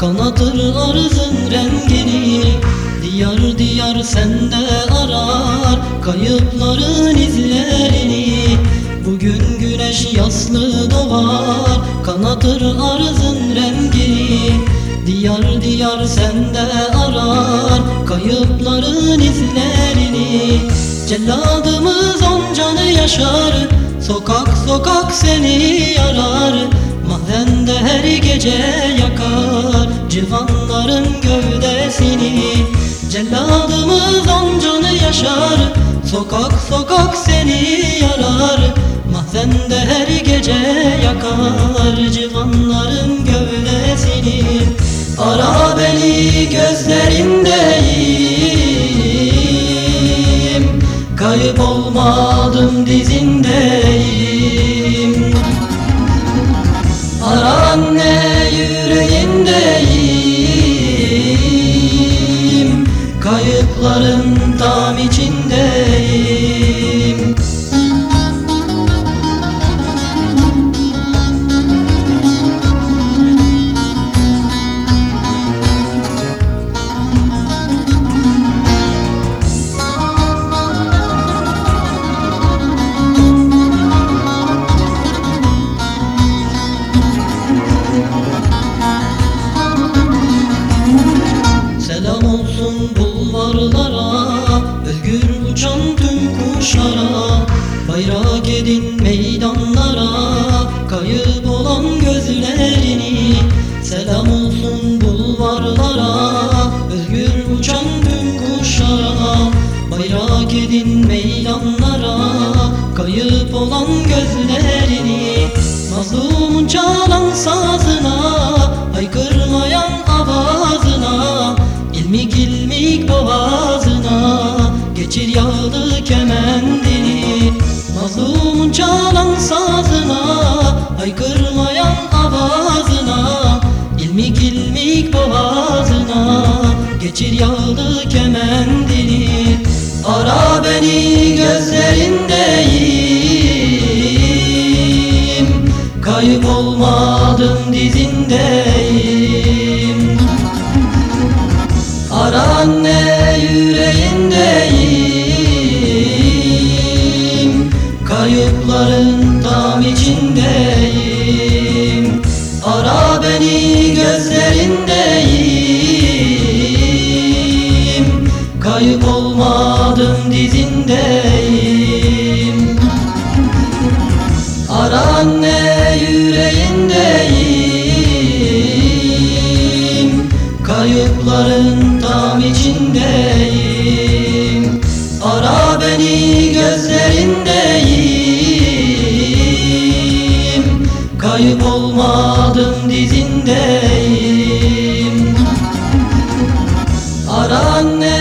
Kanatır arzın rengini Diyar diyar sende arar Kayıpların izlerini. Bugün güneş yaslı doğar Kanatır arzın rengini Diyar diyar sende arar Kayıpların izlerini. Celladımız oncanı yaşar Sokak sokak seni yarar Mahzende her gece yakar Civanların gövdesini. Celladımız oncanı yaşar Sokak sokak seni yarar. Mahzende her gece yakar Civanların gövdesini. Ara beni gözlerindeyim Kayıp olmadım dizindeyim Ara anne yüreğindeyim edin meydanlara Kayıp olan gözlerini Mazlumun çalan sazına Haykırmayan avazına İlmik ilmik boğazına Geçir yağlı kemendini. Mazlumun çalan sazına Haykırmayan avazına İlmik ilmik boğazına Geçir yağlı Beni gözlerindeyim Kayıp olmadım dizindeyim. Ara anne yüreğindeyim Kayıpların tam içindeyim. Ara beni gözlerindeyim Kayıp Adım dizindeyim. Aran ne yüreğindeyim Kayıpların tam içindeyim. Ara beni gözlerindeyim Kayıp olmadım dizindeyim. Aran ne